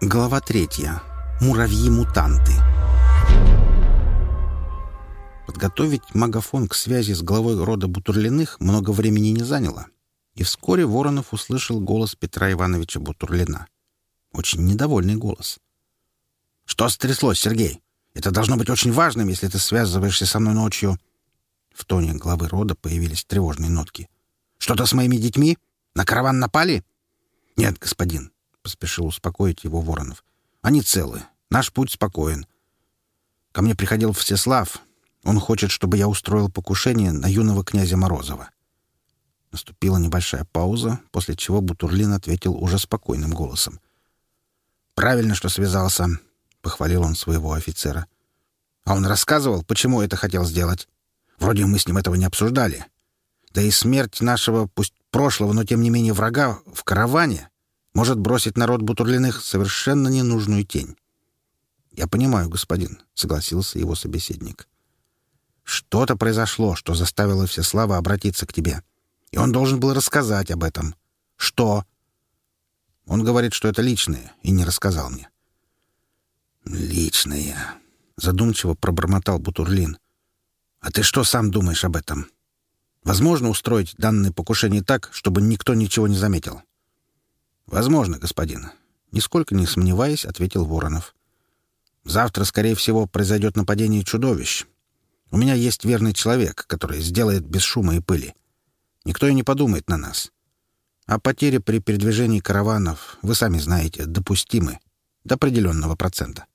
Глава 3. Муравьи-мутанты. Подготовить магафон к связи с главой рода Бутурлиных много времени не заняло, и вскоре Воронов услышал голос Петра Ивановича Бутурлина. Очень недовольный голос. «Что стряслось, Сергей? Это должно быть очень важным, если ты связываешься со мной ночью». В тоне главы рода появились тревожные нотки. «Что-то с моими детьми? На караван напали?» «Нет, господин, поспешил успокоить его Воронов. «Они целы. Наш путь спокоен. Ко мне приходил Всеслав. Он хочет, чтобы я устроил покушение на юного князя Морозова». Наступила небольшая пауза, после чего Бутурлин ответил уже спокойным голосом. «Правильно, что связался», — похвалил он своего офицера. «А он рассказывал, почему это хотел сделать. Вроде мы с ним этого не обсуждали. Да и смерть нашего, пусть прошлого, но тем не менее врага в караване может бросить народ Бутурлиных совершенно ненужную тень. «Я понимаю, господин», — согласился его собеседник. «Что-то произошло, что заставило Всеслава обратиться к тебе. И он должен был рассказать об этом. Что?» «Он говорит, что это личное, и не рассказал мне». «Личное», — задумчиво пробормотал Бутурлин. «А ты что сам думаешь об этом? Возможно устроить данное покушение так, чтобы никто ничего не заметил?» «Возможно, господин». Нисколько не сомневаясь, ответил Воронов. «Завтра, скорее всего, произойдет нападение чудовищ. У меня есть верный человек, который сделает без шума и пыли. Никто и не подумает на нас. А потери при передвижении караванов, вы сами знаете, допустимы до определенного процента».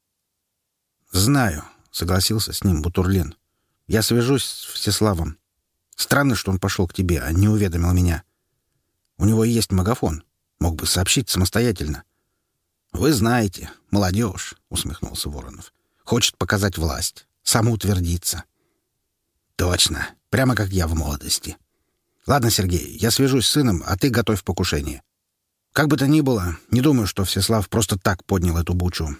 «Знаю», — согласился с ним Бутурлин. «Я свяжусь с Всеславом. Странно, что он пошел к тебе, а не уведомил меня. У него есть магафон» мог бы сообщить самостоятельно. «Вы знаете, молодежь», — усмехнулся Воронов, — «хочет показать власть, самоутвердиться». «Точно, прямо как я в молодости». «Ладно, Сергей, я свяжусь с сыном, а ты готовь покушение». Как бы то ни было, не думаю, что Всеслав просто так поднял эту бучу.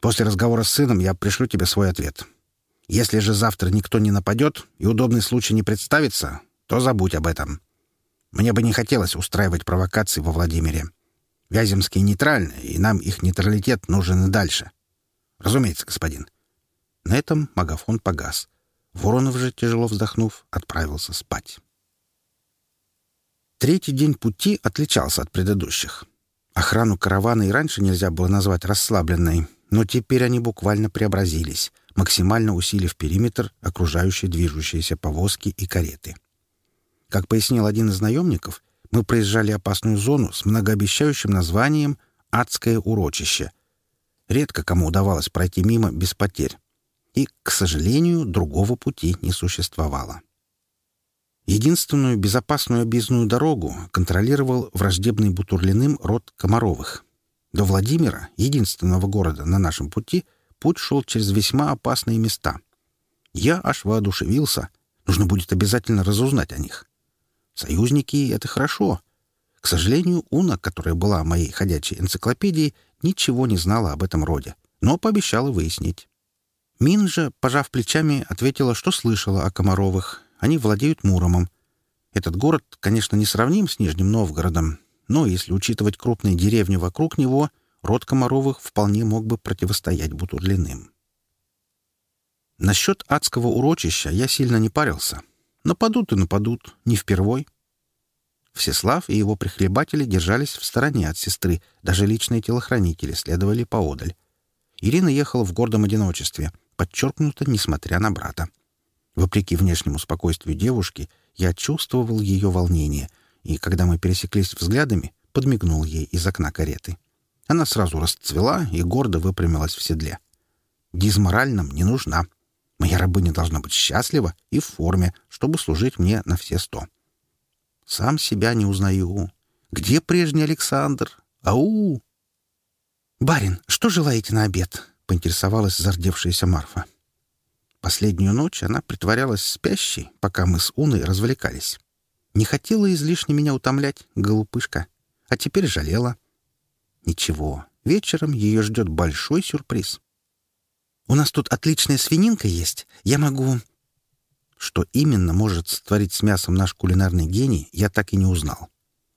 После разговора с сыном я пришлю тебе свой ответ. Если же завтра никто не нападет и удобный случай не представится, то забудь об этом. Мне бы не хотелось устраивать провокации во Владимире. Вяземские нейтральны, и нам их нейтралитет нужен и дальше. Разумеется, господин. На этом магафон погас. Воронов же, тяжело вздохнув, отправился спать. Третий день пути отличался от предыдущих. Охрану каравана и раньше нельзя было назвать расслабленной, но теперь они буквально преобразились, максимально усилив периметр окружающей движущиеся повозки и кареты. Как пояснил один из наемников, мы проезжали опасную зону с многообещающим названием «Адское урочище». Редко кому удавалось пройти мимо без потерь. И, к сожалению, другого пути не существовало. Единственную безопасную объездную дорогу контролировал враждебный Бутурлиным род Комаровых. До Владимира, единственного города на нашем пути, путь шел через весьма опасные места. Я аж воодушевился. Нужно будет обязательно разузнать о них. Союзники — это хорошо. К сожалению, Уна, которая была моей ходячей энциклопедией, ничего не знала об этом роде, но пообещала выяснить. Мин же, пожав плечами, ответила, что слышала о Комаровых. Они владеют Муромом. Этот город, конечно, не сравним с Нижним Новгородом, но если учитывать крупные деревни вокруг него, род Комаровых вполне мог бы противостоять Бутурлиным. Насчет адского урочища я сильно не парился — Нападут и нападут, не впервой. Всеслав и его прихлебатели держались в стороне от сестры, даже личные телохранители следовали поодаль. Ирина ехала в гордом одиночестве, подчеркнуто, несмотря на брата. Вопреки внешнему спокойствию девушки, я чувствовал ее волнение, и, когда мы пересеклись взглядами, подмигнул ей из окна кареты. Она сразу расцвела и гордо выпрямилась в седле. «Дизморальным не нужна», Моя рабыня должна быть счастлива и в форме, чтобы служить мне на все сто. Сам себя не узнаю. Где прежний Александр? Ау! «Барин, что желаете на обед?» — поинтересовалась зардевшаяся Марфа. Последнюю ночь она притворялась спящей, пока мы с Уной развлекались. Не хотела излишне меня утомлять, голубышка, а теперь жалела. Ничего, вечером ее ждет большой сюрприз. У нас тут отличная свининка есть. Я могу...» Что именно может сотворить с мясом наш кулинарный гений, я так и не узнал.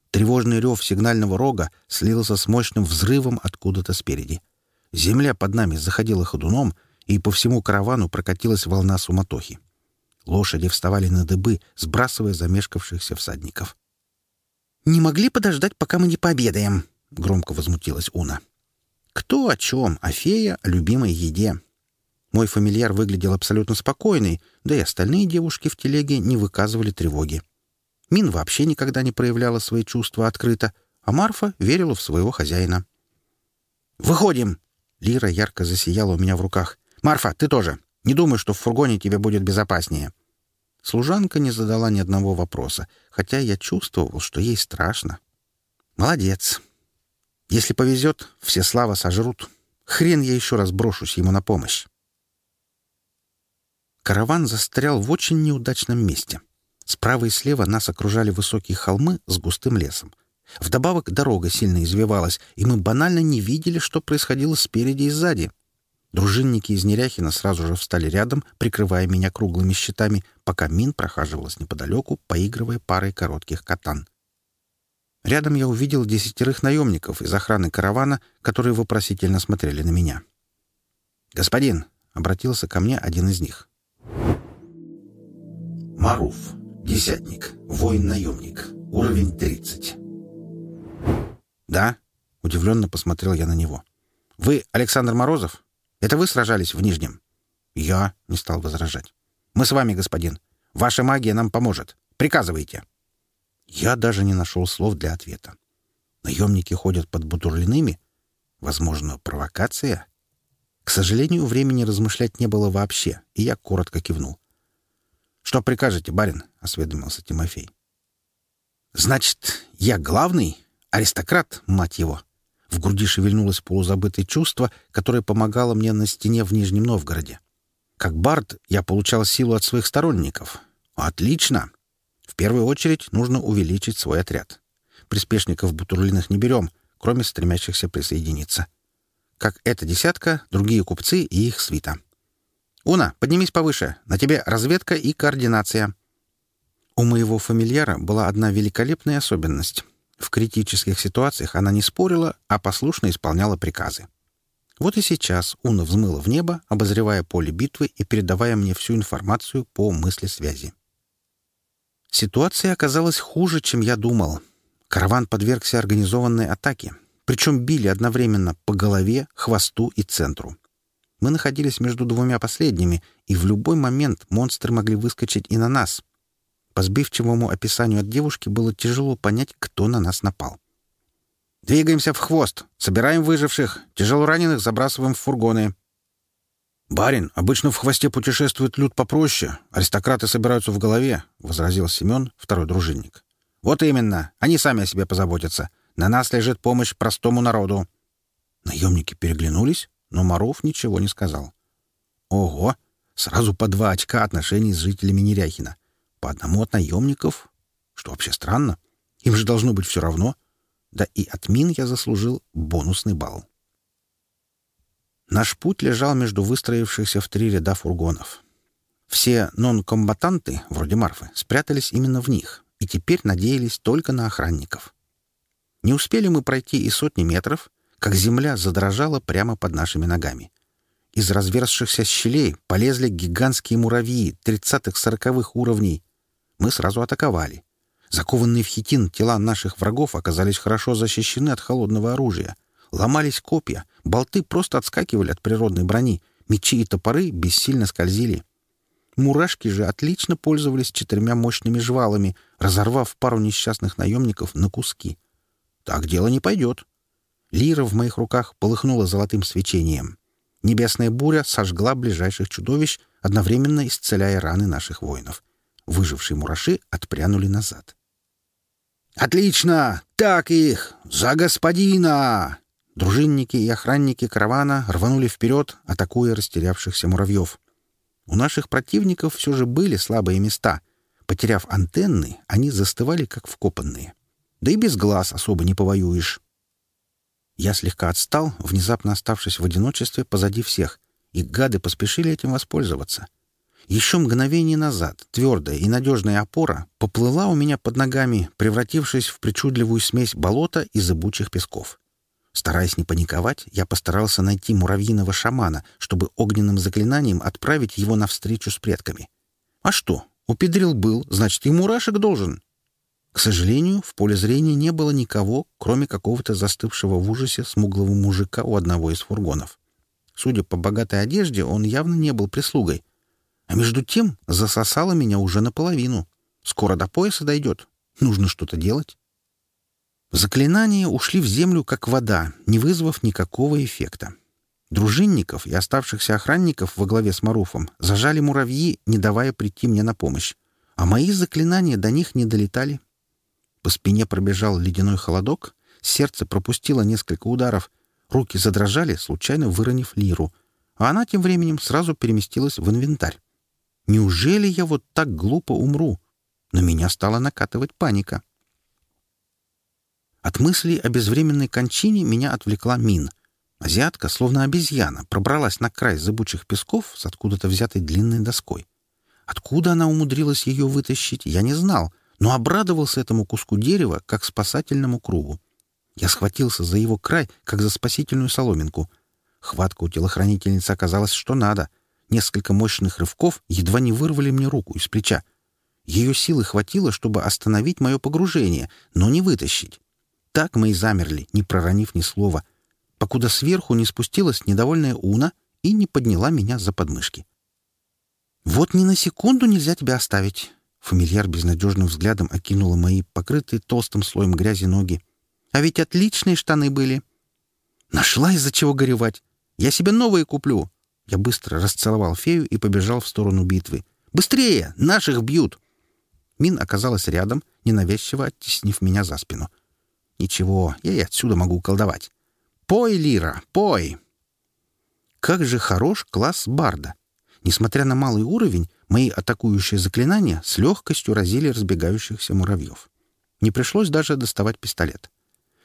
Тревожный рев сигнального рога слился с мощным взрывом откуда-то спереди. Земля под нами заходила ходуном, и по всему каравану прокатилась волна суматохи. Лошади вставали на дыбы, сбрасывая замешкавшихся всадников. «Не могли подождать, пока мы не пообедаем?» — громко возмутилась Уна. «Кто о чем, о фея, о любимой еде?» Мой фамильяр выглядел абсолютно спокойный, да и остальные девушки в телеге не выказывали тревоги. Мин вообще никогда не проявляла свои чувства открыто, а Марфа верила в своего хозяина. «Выходим!» Лира ярко засияла у меня в руках. «Марфа, ты тоже! Не думай, что в фургоне тебе будет безопаснее!» Служанка не задала ни одного вопроса, хотя я чувствовал, что ей страшно. «Молодец! Если повезет, все слава сожрут. Хрен я еще раз брошусь ему на помощь!» караван застрял в очень неудачном месте. Справа и слева нас окружали высокие холмы с густым лесом. Вдобавок дорога сильно извивалась, и мы банально не видели, что происходило спереди и сзади. Дружинники из Неряхина сразу же встали рядом, прикрывая меня круглыми щитами, пока Мин прохаживалась неподалеку, поигрывая парой коротких катан. Рядом я увидел десятерых наемников из охраны каравана, которые вопросительно смотрели на меня. «Господин!» — обратился ко мне один из них — Маруф, десятник, воин-наемник, уровень 30. «Да?» — удивленно посмотрел я на него. «Вы Александр Морозов? Это вы сражались в Нижнем?» «Я», — не стал возражать. «Мы с вами, господин. Ваша магия нам поможет. Приказывайте». Я даже не нашел слов для ответа. Наемники ходят под бутурлиными? Возможно, провокация? К сожалению, времени размышлять не было вообще, и я коротко кивнул. «Что прикажете, барин?» — осведомился Тимофей. «Значит, я главный? Аристократ, мать его!» В груди шевельнулось полузабытое чувство, которое помогало мне на стене в Нижнем Новгороде. Как бард я получал силу от своих сторонников. Отлично! В первую очередь нужно увеличить свой отряд. Приспешников бутурлиных не берем, кроме стремящихся присоединиться. Как эта десятка, другие купцы и их свита. «Уна, поднимись повыше. На тебе разведка и координация». У моего фамильяра была одна великолепная особенность. В критических ситуациях она не спорила, а послушно исполняла приказы. Вот и сейчас Уна взмыла в небо, обозревая поле битвы и передавая мне всю информацию по мысли связи. Ситуация оказалась хуже, чем я думал. Караван подвергся организованной атаке, причем били одновременно по голове, хвосту и центру. Мы находились между двумя последними, и в любой момент монстры могли выскочить и на нас. По сбивчивому описанию от девушки было тяжело понять, кто на нас напал. «Двигаемся в хвост, собираем выживших, тяжело раненых забрасываем в фургоны». «Барин, обычно в хвосте путешествует люд попроще, аристократы собираются в голове», — возразил Семен, второй дружинник. «Вот именно, они сами о себе позаботятся. На нас лежит помощь простому народу». Наемники переглянулись, но Маров ничего не сказал. Ого! Сразу по два очка отношений с жителями Неряхина. По одному от наемников. Что вообще странно. Им же должно быть все равно. Да и от мин я заслужил бонусный балл. Наш путь лежал между выстроившихся в три ряда фургонов. Все нон-комбатанты, вроде Марфы, спрятались именно в них и теперь надеялись только на охранников. Не успели мы пройти и сотни метров, как земля задрожала прямо под нашими ногами. Из разверзшихся щелей полезли гигантские муравьи 30-40-х уровней. Мы сразу атаковали. Закованные в хитин тела наших врагов оказались хорошо защищены от холодного оружия. Ломались копья, болты просто отскакивали от природной брони, мечи и топоры бессильно скользили. Мурашки же отлично пользовались четырьмя мощными жвалами, разорвав пару несчастных наемников на куски. Так дело не пойдет. Лира в моих руках полыхнула золотым свечением. Небесная буря сожгла ближайших чудовищ, одновременно исцеляя раны наших воинов. Выжившие мураши отпрянули назад. «Отлично! Так их! За господина!» Дружинники и охранники каравана рванули вперед, атакуя растерявшихся муравьев. У наших противников все же были слабые места. Потеряв антенны, они застывали, как вкопанные. Да и без глаз особо не повоюешь. Я слегка отстал, внезапно оставшись в одиночестве позади всех, и гады поспешили этим воспользоваться. Еще мгновение назад твердая и надежная опора поплыла у меня под ногами, превратившись в причудливую смесь болота и зыбучих песков. Стараясь не паниковать, я постарался найти муравьиного шамана, чтобы огненным заклинанием отправить его навстречу с предками. А что? у Упедрил был, значит, и мурашек должен. К сожалению, в поле зрения не было никого, кроме какого-то застывшего в ужасе смуглого мужика у одного из фургонов. Судя по богатой одежде, он явно не был прислугой. А между тем засосало меня уже наполовину. Скоро до пояса дойдет. Нужно что-то делать. Заклинания ушли в землю как вода, не вызвав никакого эффекта. Дружинников и оставшихся охранников во главе с Маруфом зажали муравьи, не давая прийти мне на помощь. А мои заклинания до них не долетали, по спине пробежал ледяной холодок, сердце пропустило несколько ударов, руки задрожали, случайно выронив лиру, а она тем временем сразу переместилась в инвентарь. «Неужели я вот так глупо умру?» На меня стала накатывать паника. От мыслей о безвременной кончине меня отвлекла мин. Азиатка, словно обезьяна, пробралась на край зыбучих песков с откуда-то взятой длинной доской. Откуда она умудрилась ее вытащить, я не знал — но обрадовался этому куску дерева, как спасательному кругу. Я схватился за его край, как за спасительную соломинку. Хватка у телохранительницы оказалась что надо. Несколько мощных рывков едва не вырвали мне руку из плеча. Ее силы хватило, чтобы остановить мое погружение, но не вытащить. Так мы и замерли, не проронив ни слова, покуда сверху не спустилась недовольная Уна и не подняла меня за подмышки. «Вот ни на секунду нельзя тебя оставить. Фамильяр безнадежным взглядом окинула мои покрытые толстым слоем грязи ноги. «А ведь отличные штаны были!» «Нашла из-за чего горевать! Я себе новые куплю!» Я быстро расцеловал фею и побежал в сторону битвы. «Быстрее! Наших бьют!» Мин оказалась рядом, ненавязчиво оттеснив меня за спину. «Ничего, я и отсюда могу колдовать!» «Пой, Лира, пой!» Как же хорош класс Барда! Несмотря на малый уровень, мои атакующие заклинания с легкостью разили разбегающихся муравьев. Не пришлось даже доставать пистолет.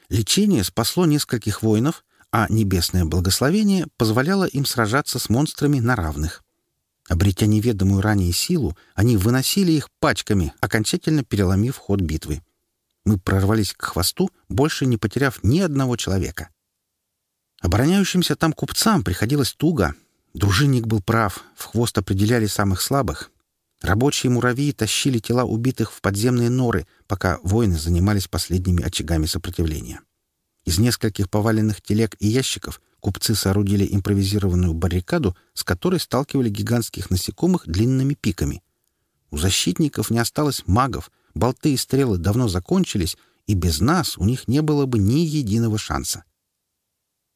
Лечение спасло нескольких воинов, а небесное благословение позволяло им сражаться с монстрами на равных. Обретя неведомую ранее силу, они выносили их пачками, окончательно переломив ход битвы. Мы прорвались к хвосту, больше не потеряв ни одного человека. Обороняющимся там купцам приходилось туго — Дружинник был прав, в хвост определяли самых слабых. Рабочие муравьи тащили тела убитых в подземные норы, пока воины занимались последними очагами сопротивления. Из нескольких поваленных телег и ящиков купцы соорудили импровизированную баррикаду, с которой сталкивали гигантских насекомых длинными пиками. У защитников не осталось магов, болты и стрелы давно закончились, и без нас у них не было бы ни единого шанса.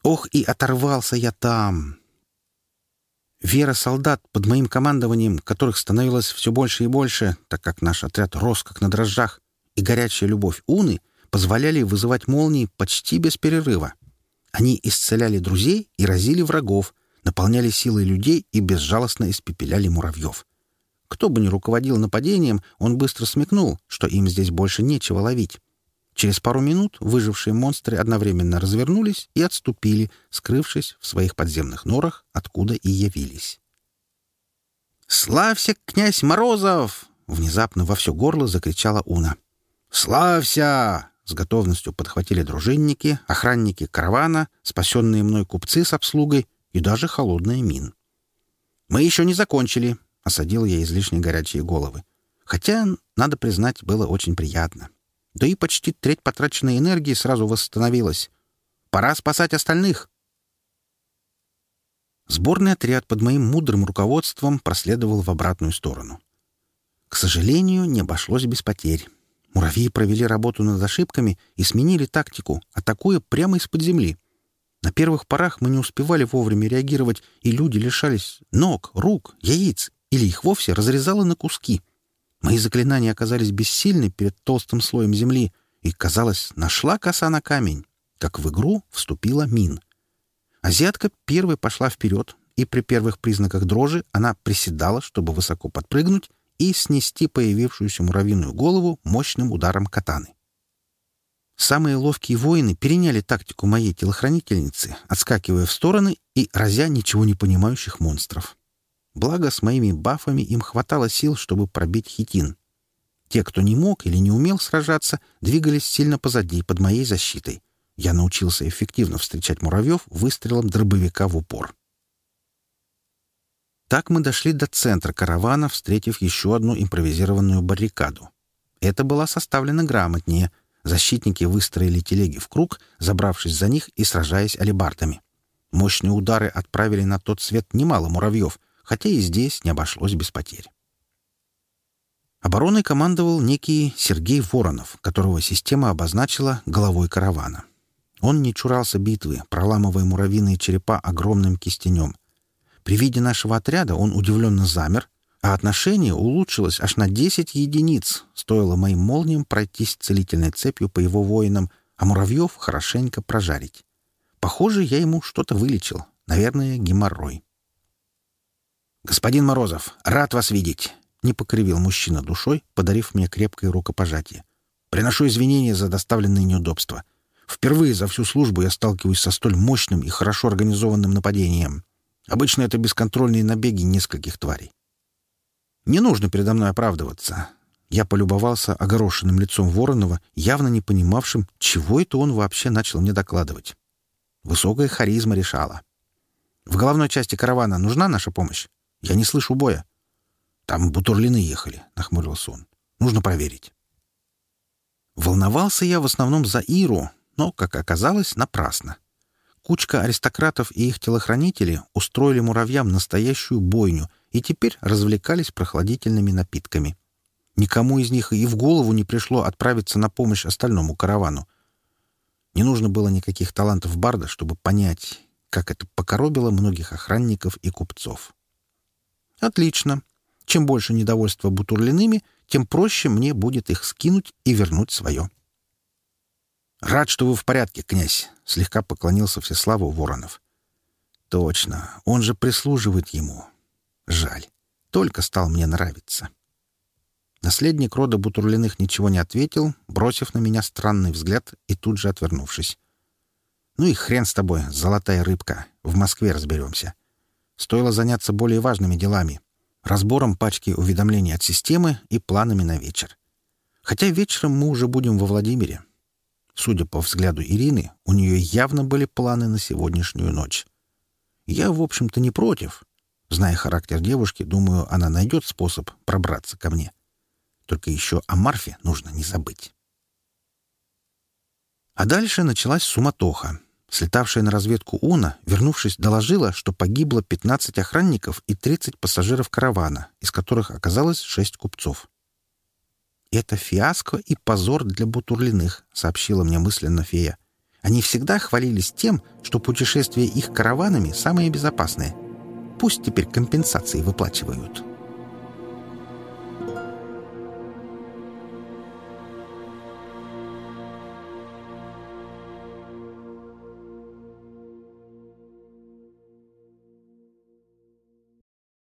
Ох, и оторвался я там! Вера солдат под моим командованием, которых становилось все больше и больше, так как наш отряд рос как на дрожжах, и горячая любовь Уны позволяли вызывать молнии почти без перерыва. Они исцеляли друзей и разили врагов, наполняли силой людей и безжалостно испепеляли муравьев. Кто бы ни руководил нападением, он быстро смекнул, что им здесь больше нечего ловить. Через пару минут выжившие монстры одновременно развернулись и отступили, скрывшись в своих подземных норах, откуда и явились. «Славься, князь Морозов!» — внезапно во все горло закричала Уна. «Славься!» — с готовностью подхватили дружинники, охранники каравана, спасенные мной купцы с обслугой и даже холодная мин. «Мы еще не закончили», — осадил я излишне горячие головы. Хотя, надо признать, было очень приятно да и почти треть потраченной энергии сразу восстановилась. Пора спасать остальных. Сборный отряд под моим мудрым руководством проследовал в обратную сторону. К сожалению, не обошлось без потерь. Муравьи провели работу над ошибками и сменили тактику, атакуя прямо из-под земли. На первых порах мы не успевали вовремя реагировать, и люди лишались ног, рук, яиц, или их вовсе разрезало на куски — Мои заклинания оказались бессильны перед толстым слоем земли, и, казалось, нашла коса на камень, как в игру вступила Мин. Азиатка первой пошла вперед, и при первых признаках дрожи она приседала, чтобы высоко подпрыгнуть и снести появившуюся муравьиную голову мощным ударом катаны. Самые ловкие воины переняли тактику моей телохранительницы, отскакивая в стороны и разя ничего не понимающих монстров. Благо, с моими бафами им хватало сил, чтобы пробить хитин. Те, кто не мог или не умел сражаться, двигались сильно позади, под моей защитой. Я научился эффективно встречать муравьев выстрелом дробовика в упор. Так мы дошли до центра каравана, встретив еще одну импровизированную баррикаду. Это была составлена грамотнее. Защитники выстроили телеги в круг, забравшись за них и сражаясь алебардами. Мощные удары отправили на тот свет немало муравьев — хотя и здесь не обошлось без потерь. Обороной командовал некий Сергей Воронов, которого система обозначила головой каравана. Он не чурался битвы, проламывая муравьиные черепа огромным кистенем. При виде нашего отряда он удивленно замер, а отношение улучшилось аж на 10 единиц, стоило моим молниям пройтись целительной цепью по его воинам, а муравьев хорошенько прожарить. Похоже, я ему что-то вылечил, наверное, геморрой. «Господин Морозов, рад вас видеть!» — не покривил мужчина душой, подарив мне крепкое рукопожатие. «Приношу извинения за доставленные неудобства. Впервые за всю службу я сталкиваюсь со столь мощным и хорошо организованным нападением. Обычно это бесконтрольные набеги нескольких тварей. Не нужно передо мной оправдываться». Я полюбовался огорошенным лицом Воронова, явно не понимавшим, чего это он вообще начал мне докладывать. Высокая харизма решала. «В головной части каравана нужна наша помощь?» Я не слышу боя. Там бутурлины ехали, нахмурился он. Нужно проверить. Волновался я в основном за Иру, но, как оказалось, напрасно. Кучка аристократов и их телохранители устроили муравьям настоящую бойню и теперь развлекались прохладительными напитками. Никому из них и в голову не пришло отправиться на помощь остальному каравану. Не нужно было никаких талантов Барда, чтобы понять, как это покоробило многих охранников и купцов. Отлично. Чем больше недовольства бутурлиными, тем проще мне будет их скинуть и вернуть свое. «Рад, что вы в порядке, князь», — слегка поклонился Всеславу Воронов. «Точно, он же прислуживает ему. Жаль, только стал мне нравиться». Наследник рода Бутурлиных ничего не ответил, бросив на меня странный взгляд и тут же отвернувшись. «Ну и хрен с тобой, золотая рыбка, в Москве разберемся». Стоило заняться более важными делами — разбором пачки уведомлений от системы и планами на вечер. Хотя вечером мы уже будем во Владимире. Судя по взгляду Ирины, у нее явно были планы на сегодняшнюю ночь. Я, в общем-то, не против. Зная характер девушки, думаю, она найдет способ пробраться ко мне. Только еще о Марфе нужно не забыть. А дальше началась суматоха слетавшая на разведку Уна, вернувшись, доложила, что погибло 15 охранников и 30 пассажиров каравана, из которых оказалось 6 купцов. «Это фиаско и позор для бутурлиных», — сообщила мне мысленно фея. «Они всегда хвалились тем, что путешествия их караванами самые безопасные. Пусть теперь компенсации выплачивают».